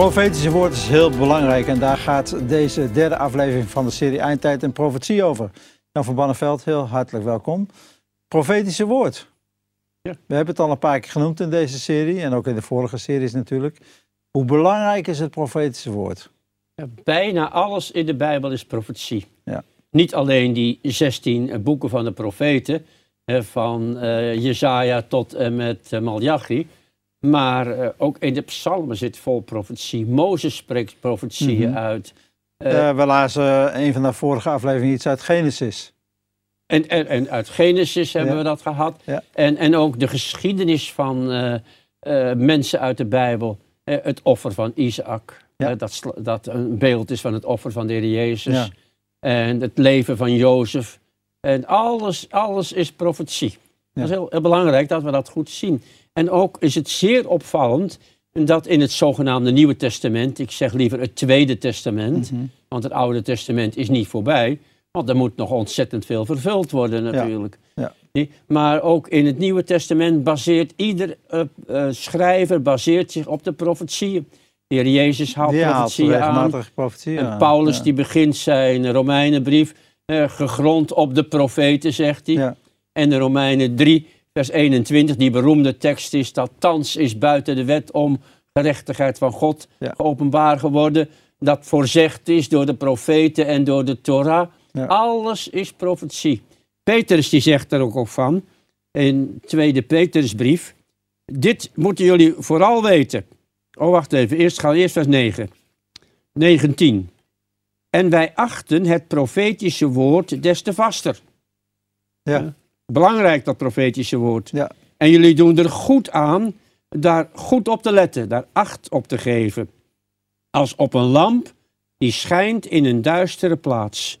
Profetische woord is heel belangrijk en daar gaat deze derde aflevering van de serie Eindtijd en Profetie over. Jan van Banneveld, heel hartelijk welkom. Profetische woord. Ja. We hebben het al een paar keer genoemd in deze serie en ook in de vorige series natuurlijk. Hoe belangrijk is het profetische woord? Ja, bijna alles in de Bijbel is profetie. Ja. Niet alleen die 16 boeken van de profeten, van eh Jezaja tot en met eh, Malachi, maar eh, ook in de psalmen zit vol profetie. Mozes spreekt profetieën Mhm. uit. Eh, we lazen een van de vorige afleveringen iets uit Genesis. En, en, en uit Genesis hebben Ja. we dat gehad. Ja. En, en ook de geschiedenis van mensen uit de Bijbel. Het offer van Isaac. Ja. dat, dat een beeld is van het offer van de Heer Jezus. En het leven van Jozef. En alles, alles is profetie. Dat is heel, heel belangrijk dat we dat goed zien. En ook is het zeer opvallend dat in het zogenaamde Nieuwe Testament, ik zeg liever het Tweede Testament, Mhm. want het Oude Testament is niet voorbij. Want er moet nog ontzettend veel vervuld worden natuurlijk. Ja. Maar ook in het Nieuwe Testament baseert ieder eh, eh, schrijver baseert zich op de profetieën. De Heer Jezus haalt haalt profetieën aan. En. Paulus Ja. die begint zijn Romeinenbrief eh, gegrond op de profeten, zegt hij. En de Romeinen 3, vers 21, die beroemde tekst is dat thans is buiten de wet om gerechtigheid van God Ja. geopenbaar geworden. Dat voorzegd is door de profeten en door de Torah. Ja. Alles is profetie. Petrus die zegt er ook op van, in tweede Petrusbrief. Dit moeten jullie vooral weten. Oh, wacht even. Eerst gaan we eerst vers 9. 19. En wij achten het profetische woord des te vaster. Ja. Belangrijk dat profetische woord. Ja. En jullie doen er goed aan daar goed op te letten, daar acht op te geven. Als op een lamp die schijnt in een duistere plaats.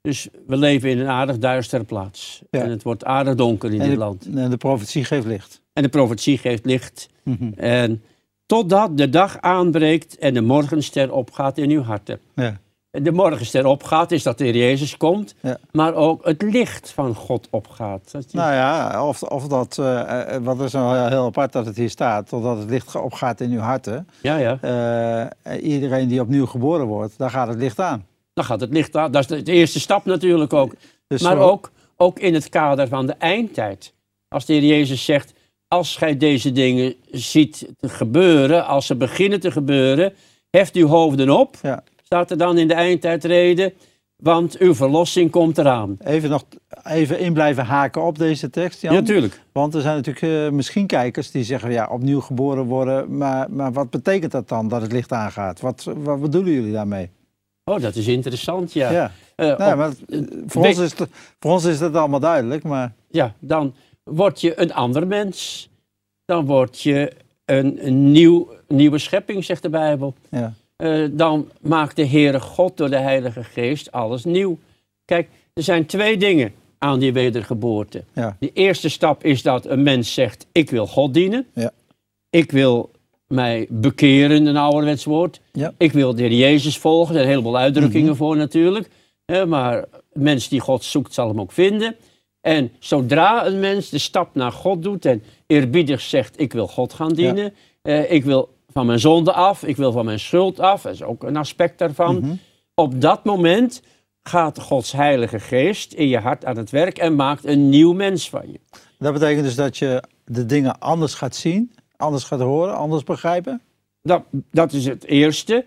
Dus we leven in een aardig duistere plaats. Ja. En het wordt aardig donker in En dit de, land. en de profetie geeft licht. En de profetie geeft licht. Mhm. En totdat de dag aanbreekt en de morgenster opgaat in uw harten. Ja. De morgenster opgaat is dat de Heer Jezus komt, Ja. maar ook het licht van God opgaat. Dat Nou ja, of, of dat, eh, eh, wat is nou heel, heel apart dat het hier staat, totdat het licht opgaat in uw harten. ja, ja. Eh, iedereen die opnieuw geboren wordt, daar gaat het licht aan. Dan gaat het licht aan. Dat is de, de eerste stap natuurlijk ook. Dus maar zo- ook, ook in het kader van de eindtijd. Als de Heer Jezus zegt, als gij deze dingen ziet gebeuren, als ze beginnen te gebeuren, heft uw hoofden op. Ja. Staat er dan in de eindtijdreden, want uw verlossing komt eraan. Even nog even in blijven haken op deze tekst, Jan. Ja, natuurlijk. Want er zijn natuurlijk eh, misschien kijkers die zeggen, ja, opnieuw geboren worden. Maar, maar wat betekent dat dan, dat het licht aangaat? Wat, wat bedoelen jullie daarmee? Oh, dat is interessant, ja. Ja. Eh, Nou, op- maar eh, voor, ons is het, voor ons is dat allemaal duidelijk, maar ja, dan word je een ander mens. Dan word je een, een nieuw, nieuwe schepping, zegt de Bijbel. ja. Eh, dan maakt de Heere God door de Heilige Geest alles nieuw. Kijk, er zijn twee dingen aan die wedergeboorte. Ja. De eerste stap is dat een mens zegt, ik wil God dienen. Ja. Ik wil mij bekeren, een ouderwets woord. Ja. Ik wil de Heer Jezus volgen. Er zijn een heleboel uitdrukkingen Mhm. voor natuurlijk. Eh, maar een mens die God zoekt, zal hem ook vinden. En zodra een mens de stap naar God doet en eerbiedig zegt, ik wil God gaan dienen. eh, ik wil van mijn zonde af, ik wil van mijn schuld af. Dat is ook een aspect daarvan. Mhm. Op dat moment gaat Gods Heilige Geest in je hart aan het werk en maakt een nieuw mens van je. Dat betekent dus dat je de dingen anders gaat zien, anders gaat horen, anders begrijpen. Dat, dat is het eerste.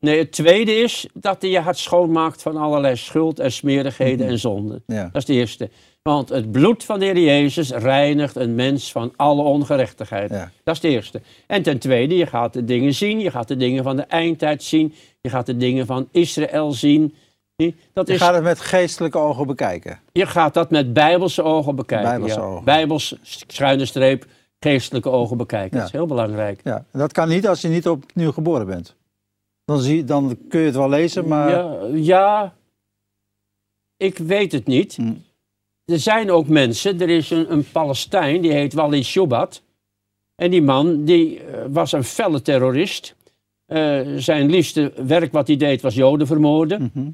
Nee, het tweede is dat hij je hart schoonmaakt van allerlei schuld en smerigheden en zonden. Ja. Dat is de eerste. Want het bloed van de Heer Jezus reinigt een mens van alle ongerechtigheid. Ja. Dat is de eerste. En ten tweede, je gaat de dingen zien. Je gaat de dingen van de eindtijd zien. Je gaat de dingen van Israël zien. Zie, Dat Je is, gaat het met geestelijke ogen bekijken. je gaat dat met bijbelse ogen bekijken. Bijbelse ja. ogen. Bijbels, schuine streep, geestelijke ogen bekijken. Ja. Dat is heel belangrijk. Ja. Dat kan niet als je niet opnieuw geboren bent. Dan, zie, dan kun je het wel lezen, maar Ja, ja, ik weet het niet. Hm. Er zijn ook mensen, er is een, een Palestijn, die heet Walid Shobat. En die man die eh, was een felle terrorist. Eh, zijn liefste werk wat hij deed was Joden vermoorden. Mhm.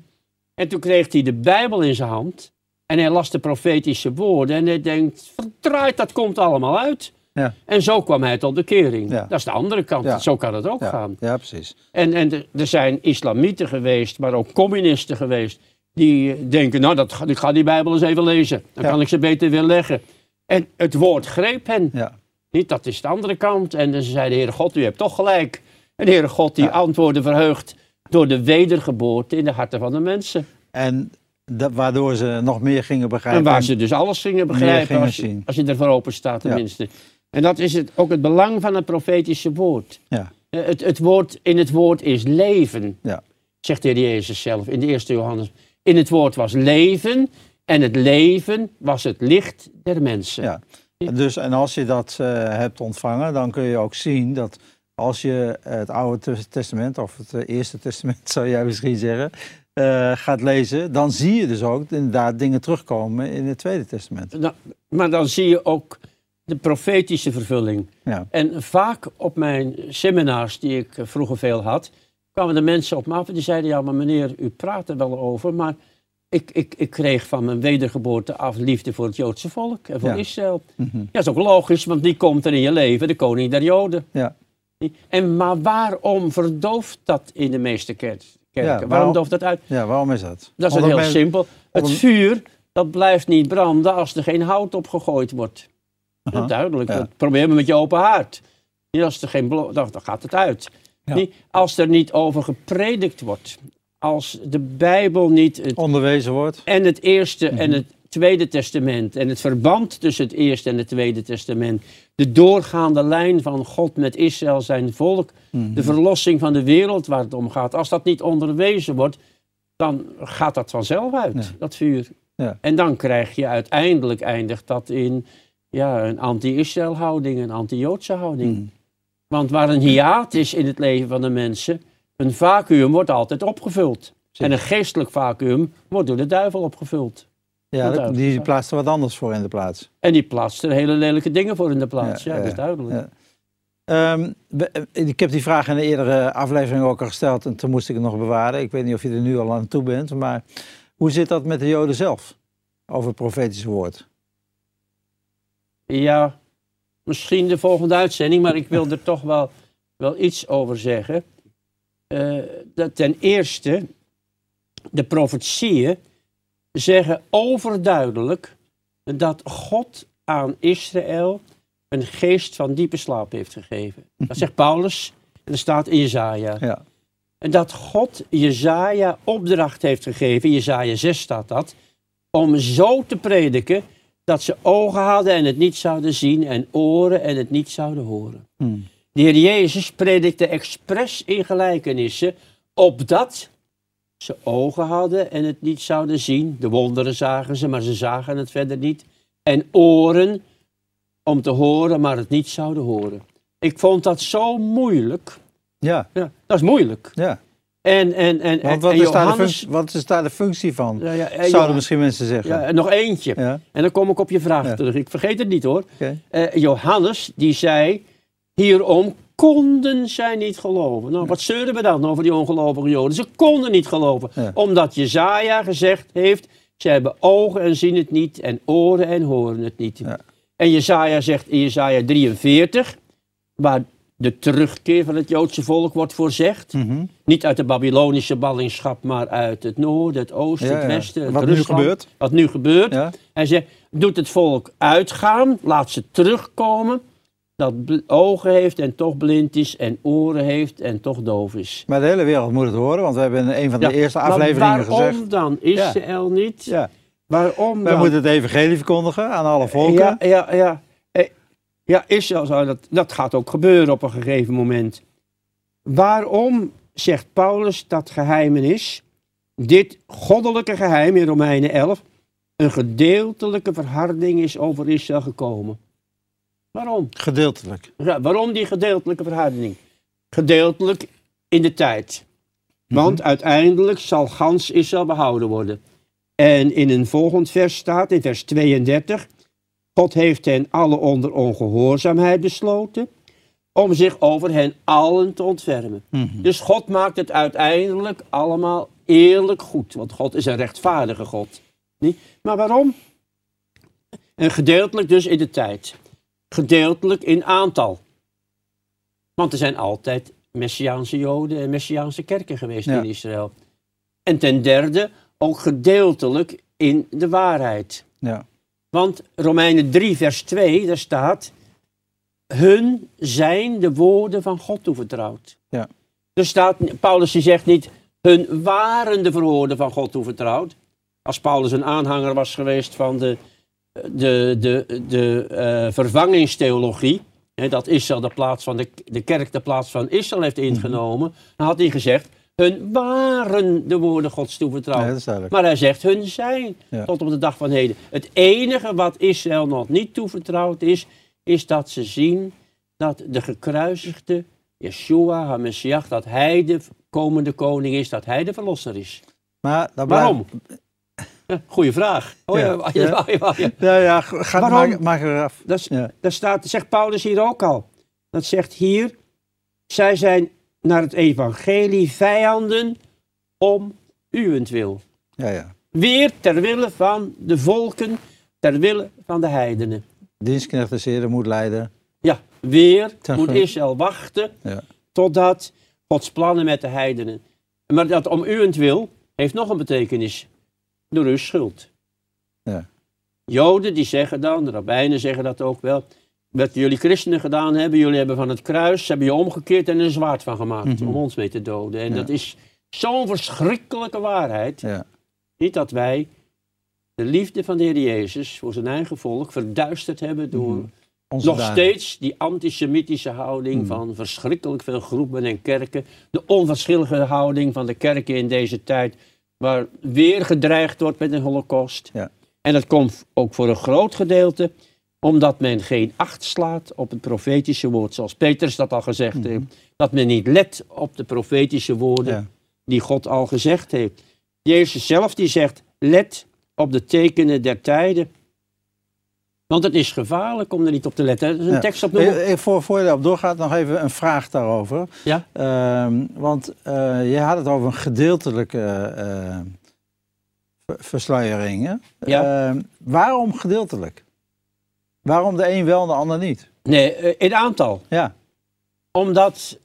En toen kreeg hij de Bijbel in zijn hand. En hij las de profetische woorden. En hij denkt, verdraaid, dat komt allemaal uit. Ja. En zo kwam hij tot bekering. Ja. Dat is de andere kant. Ja. Zo kan het ook gaan. ja precies. En, en er zijn islamieten geweest, maar ook communisten geweest. Die denken, nou, dat, ik ga die Bijbel eens even lezen. Dan Ja. kan ik ze beter weer leggen. En het woord greep hen. Ja. Niet, dat is de andere kant. En ze zeiden, Heere God, u hebt toch gelijk. En de Heere God die Ja. antwoordde verheugd door de wedergeboorte in de harten van de mensen. En dat, waardoor ze nog meer gingen begrijpen. En waar ze dus alles gingen begrijpen gingen als je, als je ervoor open staat tenminste. En dat is het, ook het belang van het profetische woord. Ja. Eh, Het, het woord. In het woord is leven, Ja. zegt de Heer Jezus zelf in de eerste Johannes. In het woord was leven en het leven was het licht der mensen. Ja. Dus, en als je dat eh, hebt ontvangen, dan kun je ook zien dat als je het Oude Tes- Testament, of het eh, Eerste Testament zou jij misschien zeggen, eh, gaat lezen, dan zie je dus ook inderdaad dingen terugkomen in het Tweede Testament. Nou, maar dan zie je ook de profetische vervulling. Ja, En vaak op mijn seminars, die ik vroeger veel had, kwamen de mensen op me af en die zeiden: Ja, maar meneer, u praat er wel over, maar ik, ik, ik kreeg van mijn wedergeboorte af liefde voor het Joodse volk en voor Ja. Israël. Mhm. Ja, dat is ook logisch, want die komt er in je leven, de koning der Joden. ja. En, maar waarom verdooft dat in de meeste kerk- kerken? waarom waarom- dooft dat uit? ja waarom is dat? Dat is heel men- simpel. Het vuur, dat blijft niet branden als er geen hout op gegooid wordt. Duidelijk. Ja. Dat probeer maar met je open haard. Niet als er geen dan gaat het uit. Ja. Als er niet over gepredikt wordt. Als de Bijbel niet het, onderwezen wordt. en het Eerste Mhm. en het Tweede Testament en het verband tussen het Eerste en het Tweede Testament, de doorgaande lijn van God met Israël, zijn volk, Mhm. de verlossing van de wereld waar het om gaat, als dat niet onderwezen wordt, dan gaat dat vanzelf uit, Ja. dat vuur. Ja. En dan krijg je uiteindelijk, eindigt dat in ja, een anti-Israël houding, een anti-Joodse houding. Mhm. Want waar een hiaat is in het leven van de mensen, een vacuüm wordt altijd opgevuld. En een geestelijk vacuüm wordt door de duivel opgevuld. Ja, die plaatst er wat anders voor in de plaats. En die plaatst er hele lelijke dingen voor in de plaats. Ja, Ja, dat is duidelijk. ja. Ehm, eh, ik heb die vraag in de eerdere aflevering ook al gesteld en toen moest ik het nog bewaren. Ik weet niet of je er nu al aan toe bent, maar hoe zit dat met de Joden zelf? Over het profetische woord. Ja, misschien de volgende uitzending, maar ik wil er toch wel, wel iets over zeggen. Eh, dat ten eerste, de profetieën zeggen overduidelijk dat God aan Israël een geest van diepe slaap heeft gegeven. Dat zegt Paulus en dat staat in Jezaja. Ja. En dat God Jezaja opdracht heeft gegeven, Jezaja 6 staat dat, om zo te prediken dat ze ogen hadden en het niet zouden zien en oren en het niet zouden horen. Hmm. De Heer Jezus predikte expres in gelijkenissen, opdat ze ogen hadden en het niet zouden zien. De wonderen zagen ze, maar ze zagen het verder niet. En oren om te horen, maar het niet zouden horen. Ik vond dat zo moeilijk. Ja, Ja, dat is moeilijk. ja. En, en, en, Want wat en is, daar de Johannes... functie, wat is daar de functie van? Ja, ja, en Zouden Johannes- misschien mensen zeggen. ja, nog eentje. En dan kom ik op je vraag terug. Ik vergeet het niet hoor. Eh, Johannes, die zei, hierom konden zij niet geloven. Nou, wat zeuren we dan over die ongelovige Joden? Ze konden niet geloven. Omdat Jezaja gezegd heeft, ze hebben ogen en zien het niet en oren en horen het niet. En Jezaja zegt in Jezaja 43, waar de terugkeer van het Joodse volk wordt voorzegd. Mhm. Niet uit de Babylonische ballingschap, maar uit het noorden, het oosten, Ja, het ja. westen, het Wat nu Rusland. gebeurt. Wat nu gebeurt. Ja, Hij zegt, doet het volk uitgaan, laat ze terugkomen, dat ogen heeft en toch blind is, en oren heeft en toch doof is. maar de hele wereld moet het horen, want we hebben in een van de Ja, eerste afleveringen waarom gezegd. dan Israël niet? Ja, Waarom wij dan? moeten het evangelie verkondigen aan alle volken. Ja, ja, ja. Ja, Israël zou dat, dat gaat ook gebeuren op een gegeven moment. Waarom zegt Paulus dat geheimenis, dit goddelijke geheim in Romeinen 11, een gedeeltelijke verharding is over Israël gekomen? Waarom? Gedeeltelijk. Ja, waarom die gedeeltelijke verharding? Gedeeltelijk in de tijd. Want uiteindelijk zal gans Israël behouden worden. En in een volgend vers staat, in vers 32, God heeft hen alle onder ongehoorzaamheid besloten, om zich over hen allen te ontfermen. Mhm. Dus God maakt het uiteindelijk allemaal eerlijk goed, want God is een rechtvaardige God. Maar waarom? En gedeeltelijk dus in de tijd. gedeeltelijk in aantal. Want er zijn altijd Messiaanse Joden en Messiaanse kerken geweest Ja. in Israël. En ten derde ook gedeeltelijk in de waarheid. Ja. Want Romeinen 3, vers 2, daar staat: Hun zijn de woorden van God toevertrouwd. Ja. Er staat, Paulus die zegt niet: Hun waren de woorden van God toevertrouwd. Als Paulus een aanhanger was geweest van de, de, de, de eh, vervangingstheologie. Hè, dat Israël de, plaats van de, de kerk de plaats van Israël heeft ingenomen. Dan had hij gezegd: Hun waren de woorden Gods toevertrouwd. Maar hij zegt hun zijn Ja. tot op de dag van heden. Het enige wat Israël nog niet toevertrouwd is, is dat ze zien dat de gekruisigde Yeshua, HaMessiach, dat hij de komende koning is, dat hij de verlosser is. Maar blijft- Waarom? Goeie vraag. Oh, ja. Ja. Ja. Ja, ga, Waarom? maak, maak er af. Dat, dat staat, zegt Paulus hier ook al. Dat zegt hier, zij zijn naar het evangelie vijanden om uwentwil. Ja, ja. Weer ter wille van de volken, ter wille van de heidenen. Dienstknecht des Heren moet leiden. Ja, weer Ten moet Israël wachten Ja. totdat Gods plannen met de heidenen. Maar dat om uwentwil heeft nog een betekenis. Door uw schuld. Ja. Joden die zeggen dan, de rabbijnen zeggen dat ook wel. Wat jullie christenen gedaan hebben, jullie hebben van het kruis, hebben je omgekeerd en er een zwaard van gemaakt Mhm. om ons mee te doden. En Ja. dat is zo'n verschrikkelijke waarheid. Ja. Niet dat wij de liefde van de Heer Jezus voor zijn eigen volk verduisterd hebben door Mhm. Nog steeds die antisemitische houding Mhm. van verschrikkelijk veel groepen en kerken. De onverschillige houding van de kerken in deze tijd, waar weer gedreigd wordt met een holocaust. Ja. En dat komt ook voor een groot gedeelte omdat men geen acht slaat op het profetische woord, zoals Petrus dat al gezegd Mhm. heeft. Dat men niet let op de profetische woorden Ja. die God al gezegd heeft. Jezus zelf die zegt, let op de tekenen der tijden. Want het is gevaarlijk om er niet op te letten. Dat is een Ja. tekst op Eh, eh, Voor, voor je daarop doorgaat, nog even een vraag daarover. Ja. Ehm, want eh, je had het over een gedeeltelijke ver- versluiering. Ja. Ehm, waarom gedeeltelijk? Waarom de een wel en de ander niet? Nee, eh, in aantal. Ja, Omdat,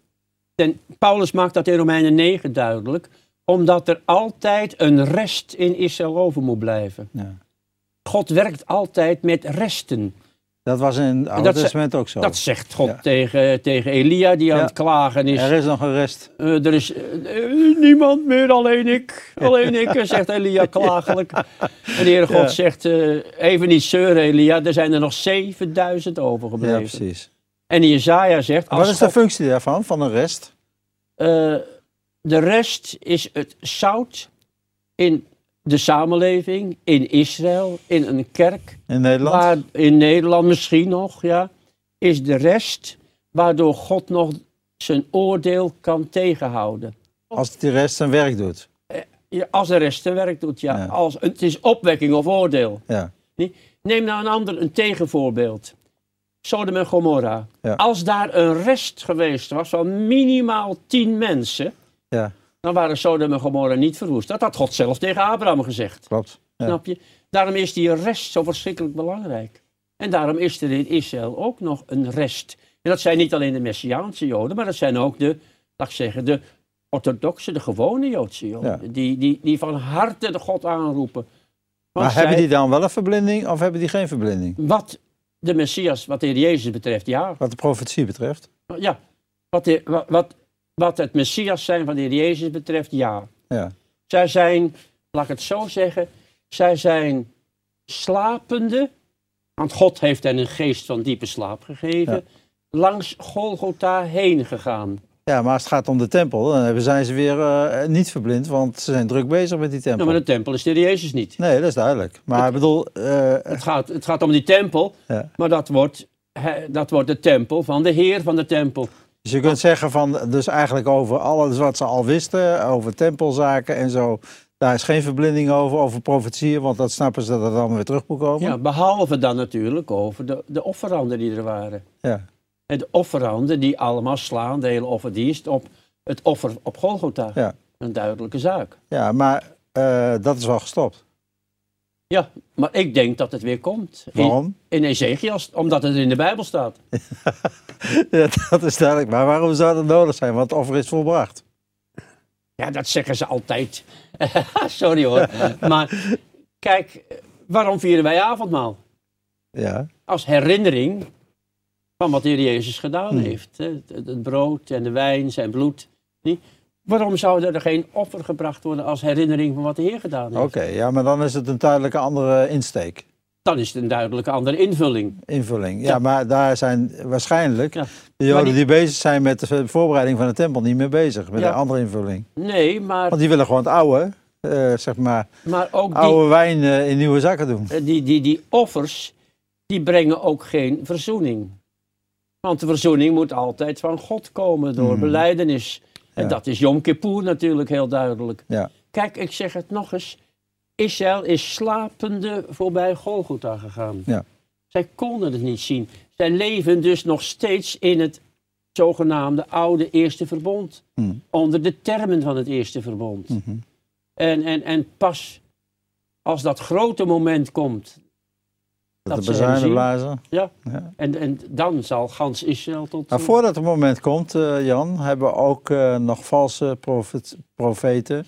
ten, Paulus maakt dat in Romeinen 9 duidelijk, omdat er altijd een rest in Israël over moet blijven. ja. God werkt altijd met resten. Dat was in het Oude Testament ook zo. Dat zegt God Ja. tegen, tegen Elia, die aan Ja. het klagen is. Er is nog een rest. Eh, er is eh, eh, niemand meer, alleen ik. Alleen ik, eh, zegt Elia klagelijk. En de God Ja. zegt, eh, even niet zeuren Elia, er zijn er nog 7000 Ja, overgebleven. precies. en Jezaja zegt, Wat is de functie daarvan, van een rest? eh, de rest is het zout in de samenleving, in Israël, in een kerk, In Nederland? waar, in Nederland misschien nog, ja, is de rest waardoor God nog zijn oordeel kan tegenhouden. Als die rest zijn werk doet. Ja, als de rest zijn werk doet, ja. Ja. Als, het is opwekking of oordeel. Ja. Neem nou een ander, een tegenvoorbeeld. Sodom en Gomorra. Ja. Als daar een rest geweest was van minimaal tien mensen, ja, dan waren Sodom en Gomorra niet verwoest. Dat had God zelf tegen Abraham gezegd. klopt. Ja. Snap je? Daarom is die rest zo verschrikkelijk belangrijk. En daarom is er in Israël ook nog een rest. En dat zijn niet alleen de Messiaanse Joden, maar dat zijn ook de, laat ik zeggen, de orthodoxe, de gewone Joodse Joden. Ja. Die, die, die van harte de God aanroepen. Want Maar hebben die dan wel een verblinding of hebben die geen verblinding? Wat de Messias, wat de Heer Jezus betreft, ja. Wat de profetie betreft? ja. Wat, de, wat, wat, wat het Messias zijn van de Heer Jezus betreft, ja. Ja. Zij zijn, laat ik het zo zeggen, zij zijn slapende, want God heeft hen een geest van diepe slaap gegeven, Ja. langs Golgotha heen gegaan. Ja, maar als het gaat om de tempel, dan zijn ze weer eh, niet verblind, want ze zijn druk bezig met die Ja, tempel. maar de tempel is de Heer Jezus niet. Nee, dat is duidelijk. Maar ik bedoel, eh, Het gaat, het gaat om die tempel, ja. maar dat wordt, dat wordt de tempel van de Heer van de tempel. Dus je kunt zeggen van, dus eigenlijk over alles wat ze al wisten, over tempelzaken en zo, daar is geen verblinding over, over profetieën, want dat snappen ze dat het allemaal weer terug moet komen. Ja, behalve dan natuurlijk over de, de offeranden die er waren. Ja. En de offeranden die allemaal slaan, de hele offerdienst, op het offer op Golgotha. Ja. Een duidelijke zaak. Ja, maar eh, dat is wel gestopt. Ja, maar ik denk dat het weer komt. In- Waarom? In, Ezekiel, omdat het in de Bijbel staat. Ja, dat is duidelijk. Maar waarom zou dat nodig zijn? Want het offer is volbracht. Ja, dat zeggen ze altijd. Sorry hoor. maar kijk, waarom vieren wij avondmaal? Ja, Als herinnering van wat de Heer Jezus gedaan Hmm. heeft. het brood en de wijn, zijn bloed. Niet? Waarom zou er geen offer gebracht worden als herinnering van wat de Heer gedaan heeft? oké. Ja, maar dan is het een duidelijke andere insteek. Dan is het een duidelijke andere invulling. Invulling. Ja, Ja. maar daar zijn waarschijnlijk Ja. de Joden die- die bezig zijn met de voorbereiding van de tempel niet meer bezig. Met Ja. een andere invulling. Nee, maar, Want die willen gewoon het oude, eh, zeg maar, maar ook die, oude wijn eh, in nieuwe zakken doen. Eh, die, die, die offers, die brengen ook geen verzoening. Want de verzoening moet altijd van God komen door Mhm. beleidenis. En dat is Yom Kippur natuurlijk heel duidelijk. Ja. Kijk, ik zeg het nog eens. Israël is slapende voorbij Golgotha gegaan. Ja. Zij konden het niet zien. Zij leven dus nog steeds in het zogenaamde oude Eerste Verbond. Hm. Onder de termen van het Eerste Verbond. Mhm. En, en, en pas als dat grote moment komt, Dat de bezuinen blazen. Ja. Ja. en, en dan zal gans Israël tot... Maar voordat het moment komt, eh, Jan, hebben we ook eh, nog valse profet, profeten,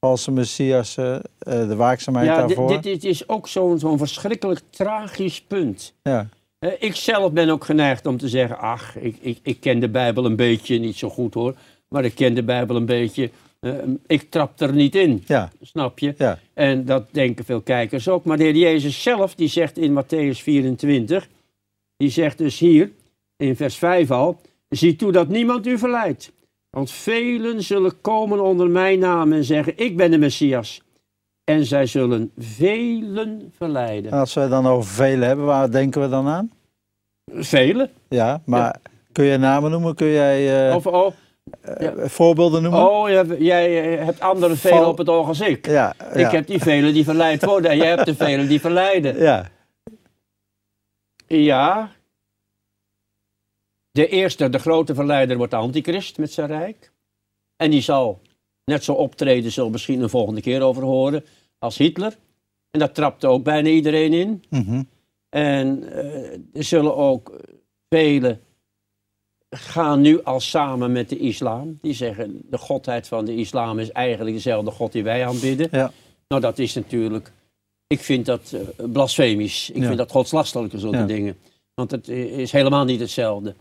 valse messiassen, eh, de waakzaamheid ja, daarvoor. dit, dit is ook zo'n zo'n verschrikkelijk tragisch punt. Ja. Eh, ik zelf ben ook geneigd om te zeggen, ach, ik, ik, ik ken de Bijbel een beetje, niet zo goed hoor, maar ik ken de Bijbel een beetje, eh, ik trap er niet in, Ja, snap je? ja, En dat denken veel kijkers ook. Maar de Heer Jezus zelf, die zegt in Matthäus 24, die zegt dus hier, in vers 5 al, zie toe dat niemand u verleidt. Want velen zullen komen onder mijn naam en zeggen, ik ben de Messias. En zij zullen velen verleiden. En als we het dan over velen hebben, waar denken we dan aan? Velen? Ja, maar kun je namen noemen? Kun jij eh, Of, oh, eh, voorbeelden noemen? oh jij, jij hebt andere velen op het oog als ik. Ja, Ik heb die velen die verleid worden en jij hebt de velen die verleiden. ja, Ja. De eerste, de grote verleider, wordt de antichrist met zijn rijk. En die zal net zo optreden, zullen we misschien een volgende keer over horen, als Hitler. En dat trapte ook bijna iedereen in. mhm, En eh, er zullen ook velen gaan nu al samen met de islam. Die zeggen, de godheid van de islam is eigenlijk dezelfde god die wij aanbidden. ja, Nou, dat is natuurlijk. Ik vind dat eh, blasfemisch. Ik Ja. vind dat godslastelijke zulke Ja. dingen. Want het is helemaal niet hetzelfde.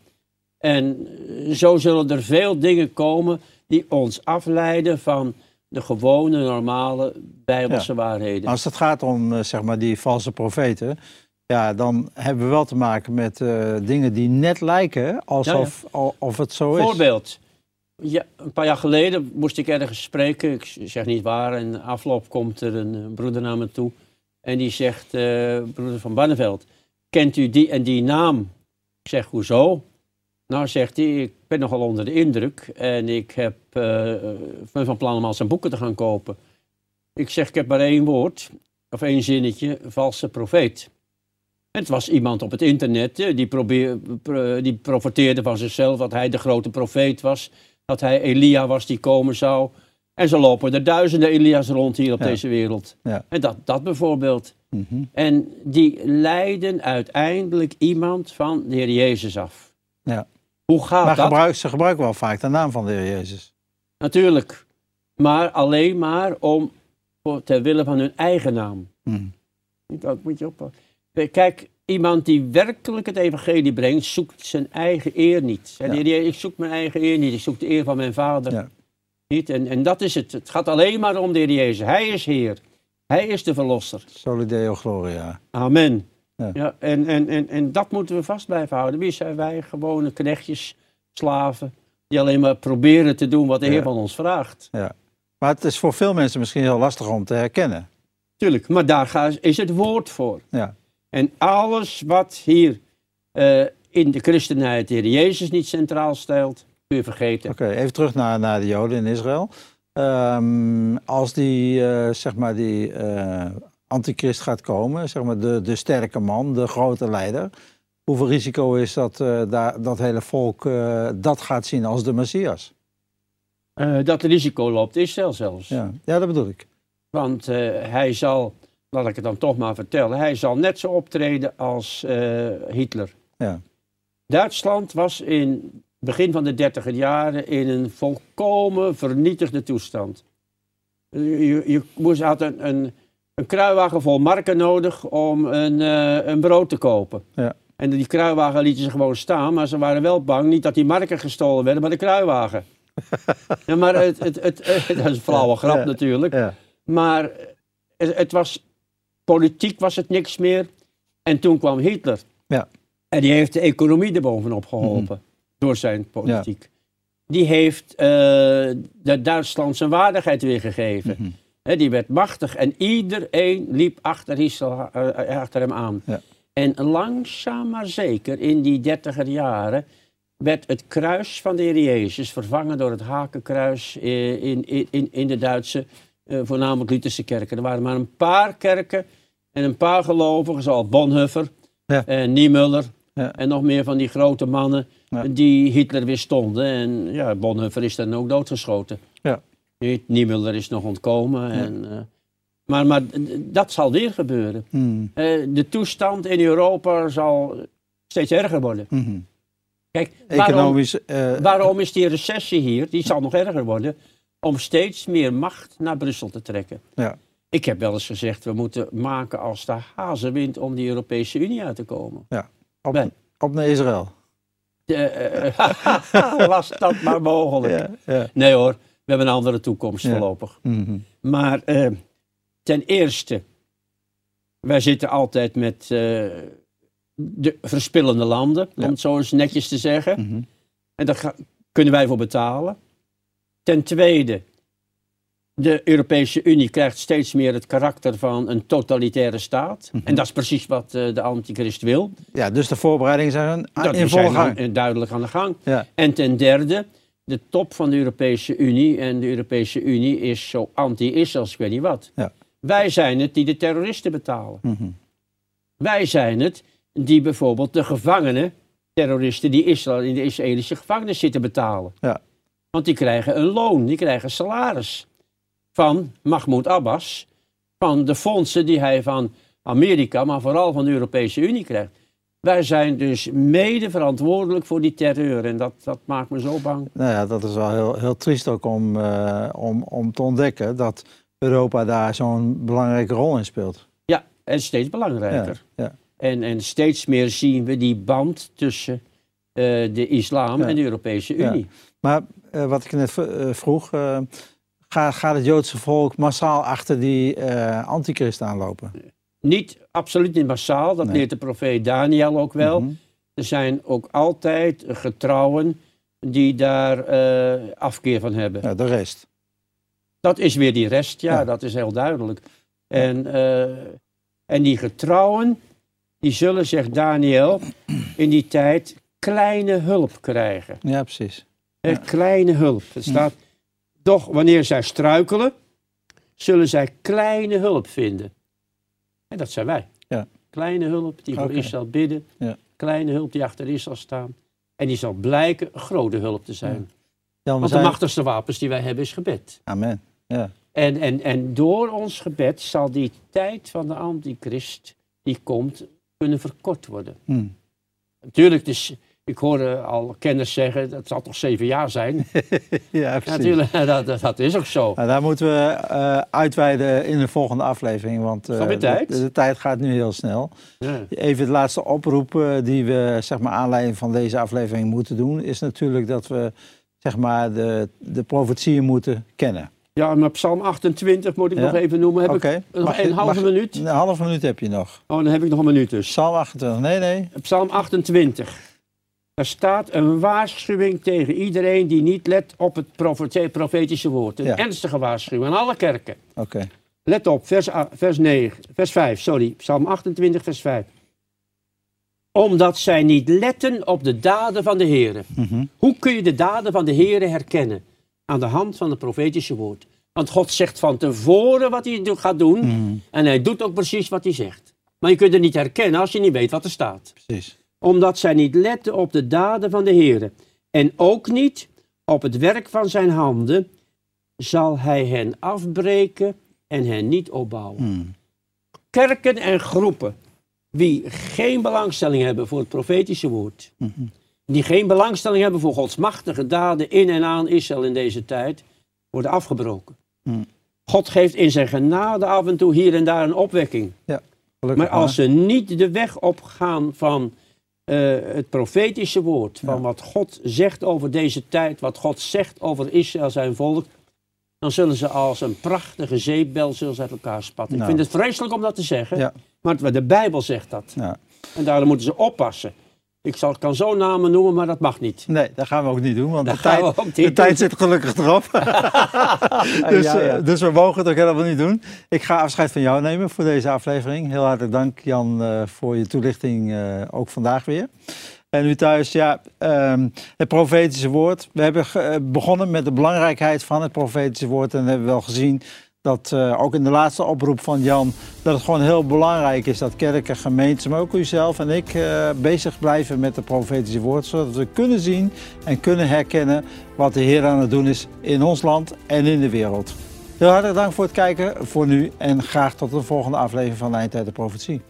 En eh, zo zullen er veel dingen komen die ons afleiden van de gewone, normale bijbelse waarheden. Als het gaat om eh, zeg maar die valse profeten, ja, dan hebben we wel te maken met eh, dingen die net lijken alsof al- of het zo is. Voorbeeld. Ja, een paar jaar geleden moest ik ergens spreken. Ik zeg niet waar. En afloop komt er een, eh, broeder naar me toe. En die zegt, eh, broeder van Barneveld, kent u die en die naam? Ik zeg, hoezo? Nou, zegt hij, ik ben nogal onder de indruk. En ik heb, ben van plan om al zijn boeken te gaan kopen. Ik zeg, ik heb maar één woord, of één zinnetje, valse profeet. Het was iemand op het internet eh, die, probeer, pro- die profeteerde van zichzelf dat hij de grote profeet was. Dat hij Elia was die komen zou. En zo lopen er duizenden Elia's rond hier op Ja. deze wereld. Ja. En dat, dat bijvoorbeeld. Mhm, En die leiden uiteindelijk iemand van de Heer Jezus af. Ja. Hoe gaat Maar dat? gebruik, ze gebruiken wel vaak de naam van de Heer Jezus. Natuurlijk. Maar alleen maar om, ter wille van hun eigen naam. Mhm. Dat moet je oppassen. Kijk, iemand die werkelijk het evangelie brengt, zoekt zijn eigen eer niet. Ja. Heer Jezus, ik zoek mijn eigen eer niet, ik zoek de eer van mijn vader. Ja. Niet? En, en dat is het. Het gaat alleen maar om de Heer Jezus. Hij is Heer. Hij is de verlosser. Soli Deo Gloria. Amen. Ja. Ja. en, en, en, en dat moeten we vast blijven houden. Wie zijn wij? Gewone knechtjes, slaven, die alleen maar proberen te doen wat de Ja. Heer van ons vraagt. Maar het is voor veel mensen misschien heel lastig om te herkennen. Tuurlijk, maar daar is het woord voor. Ja, En alles wat hier eh, in de christenheid de Heer Jezus niet centraal stelt, kun je vergeten. Oké, even terug naar, naar de Joden in Israël. Ehm, als die, eh, zeg maar, die eh, antichrist gaat komen, zeg maar de, de sterke man, de grote leider. Hoeveel risico is dat daar, dat hele volk dat gaat zien als de Messias? Dat risico loopt Israël zelfs. Ja, ja dat bedoel ik. Want hij zal laat ik het dan toch maar vertellen, hij zal net zo optreden als eh, Hitler. Ja. Duitsland was in begin van de dertiger jaren in een volkomen vernietigde toestand. Je, je, moest, had een, een, een kruiwagen vol marken nodig om een, eh, een brood te kopen. Ja. En die kruiwagen lieten ze gewoon staan, maar ze waren wel bang niet dat die marken gestolen werden, maar de kruiwagen. ja, maar het, het, het, het- dat is een flauwe grap Ja. natuurlijk. Ja. Maar het, het was, politiek was het niks meer. En toen kwam Hitler. Ja. En die heeft de economie erbovenop geholpen. Door zijn politiek. Die heeft eh, de Duitsland zijn waardigheid weer gegeven. Mhm. Die werd machtig en iedereen liep achter, Hitler, eh, achter hem aan. Ja. En langzaam maar zeker in die dertiger jaren werd het kruis van de Heer Jezus vervangen door het hakenkruis eh, in, in, in, in de Duitse, eh, voornamelijk Lutherse kerken. Er waren maar een paar kerken en een paar gelovigen, zoals Bonhoeffer Ja. en Niemöller Ja. en nog meer van die grote mannen Ja. die Hitler weer stonden. En ja, Bonhoeffer is dan ook doodgeschoten. Ja. Niet, Niemöller is nog ontkomen. En, eh, maar, maar dat zal weer gebeuren. Mhm. Eh, de toestand in Europa zal steeds erger worden. Mhm. Kijk, waarom, eh, waarom is die recessie hier, die zal nog erger worden, om steeds meer macht naar Brussel te trekken? Ja. Ik heb wel eens gezegd, we moeten maken als de hazenwind om die Europese Unie uit te komen. op, wij- op naar Israël. Eh, eh, was dat maar mogelijk? Ja. Ja. Nee hoor, we hebben een andere toekomst Ja. voorlopig. Mhm. Maar eh, ten eerste, wij zitten altijd met eh, de verspillende landen, Ja. om het zo eens netjes te zeggen. Mhm. En daar kunnen wij voor betalen. Ten tweede, de Europese Unie krijgt steeds meer het karakter van een totalitaire staat. Mhm. En dat is precies wat eh, de antichrist wil. Ja, dus de voorbereidingen zijn Dat in volle gang. aan- eh, duidelijk aan de gang. Ja. En ten derde, de top van de Europese Unie. En de Europese Unie is zo anti-Israël als ik weet niet wat. Ja. Wij zijn het die de terroristen betalen. Mhm. Wij zijn het die bijvoorbeeld de gevangenen, terroristen die Israël in de Israëlische gevangenis zitten betalen. Ja. Want die krijgen een loon, die krijgen salaris van Mahmoud Abbas, van de fondsen die hij van Amerika, maar vooral van de Europese Unie krijgt. Wij zijn dus mede verantwoordelijk voor die terreur en dat, dat maakt me zo bang. Nou ja, dat is wel heel, heel triest ook om, eh, om, om te ontdekken dat Europa daar zo'n belangrijke rol in speelt. Ja, en steeds belangrijker. Ja. En, en steeds meer zien we die band tussen eh, de islam Ja. en de Europese. Unie. Maar eh, wat ik net vroeg, gaat, gaat het Joodse volk massaal achter die eh antichrist aanlopen? Niet, absoluut niet massaal, dat Nee. leert de profeet Daniel ook wel. Mhm. Er zijn ook altijd getrouwen die daar eh, afkeer van hebben. Ja, de rest. Dat is weer die rest, ja, Ja. dat is heel duidelijk. En, eh, en die getrouwen, die zullen, zegt Daniel, in die tijd kleine hulp krijgen. Ja, precies. Ja. Kleine hulp. Het staat, doch wanneer zij struikelen, zullen zij kleine hulp vinden. En dat zijn wij. Ja. Kleine hulp die voor Oké. Israël bidden. Ja. Kleine hulp die achter Israël staan. En die zal blijken grote hulp te zijn. Want de machtigste wapens die wij hebben is gebed. Amen. Ja. En, en, en door ons gebed zal die tijd van de antichrist die komt kunnen verkort worden. Hm. Natuurlijk, dus, ik hoorde al kenners zeggen, dat zal toch zeven jaar zijn. ja, precies. natuurlijk, dat, dat, is ook zo. Nou, daar moeten we eh, uitweiden in de volgende aflevering, want eh, Alweer tijd? De, de tijd gaat nu heel snel. Ja. Even de laatste oproep eh, die we, zeg maar, aanleiding van deze aflevering moeten doen, is natuurlijk dat we, zeg maar, de, de profetieën moeten kennen. Ja, maar Psalm 28 moet ik Ja? nog even noemen. Heb Oké. ik nog een halve minuut? Een halve minuut heb je nog. Oh, dan heb ik nog een minuut dus. Psalm 28, nee, nee. Psalm 28. Daar staat een waarschuwing tegen iedereen die niet let op het profetische woord. Een Ja. ernstige waarschuwing aan alle kerken. Oké. Let op, vers, vers, 9, vers 5, sorry, Psalm 28, vers 5. Omdat zij niet letten op de daden van de Heer. Mhm. Hoe kun je de daden van de Heer herkennen? Aan de hand van het profetische woord. Want God zegt van tevoren wat hij gaat doen. Mhm. En hij doet ook precies wat hij zegt. Maar je kunt het niet herkennen als je niet weet wat er staat. Precies. Omdat zij niet letten op de daden van de Heer. En ook niet op het werk van zijn handen. Zal hij hen afbreken en hen niet opbouwen. Mhm. kerken en groepen die geen belangstelling hebben voor het profetische woord, die geen belangstelling hebben voor Gods machtige daden in en aan Israël in deze tijd, worden afgebroken. Mm. God geeft in zijn genade af en toe hier en daar een opwekking. Ja, Maar als ze niet de weg opgaan van eh, het profetische woord, van Ja. wat God zegt over deze tijd, wat God zegt over Israël, zijn volk, dan zullen ze als een prachtige zeepbel zullen ze uit elkaar spatten. Nou. Ik vind het vreselijk om dat te zeggen, Ja. maar de Bijbel zegt dat. Ja. En daarom moeten ze oppassen. Ik zal, kan zo namen noemen, maar dat mag niet. Nee, dat gaan we ook niet doen, want Dat de tijd, de doen. tijd zit gelukkig erop. dus, Ja, ja. eh, dus we mogen het ook helemaal niet doen. Ik ga afscheid van jou nemen voor deze aflevering. Heel hartelijk dank Jan eh, voor je toelichting, eh, ook vandaag weer. En u thuis, ja, ehm, het profetische woord. We hebben begonnen met de belangrijkheid van het profetische woord. En hebben we wel gezien dat eh, ook in de laatste oproep van Jan, dat het gewoon heel belangrijk is dat kerken, gemeentes, maar ook uzelf en ik eh, bezig blijven met het profetische woord. Zodat we kunnen zien en kunnen herkennen wat de Heer aan het doen is in ons land en in de wereld. Heel hartelijk dank voor het kijken voor nu en graag tot de volgende aflevering van Eindtijd de Profetie.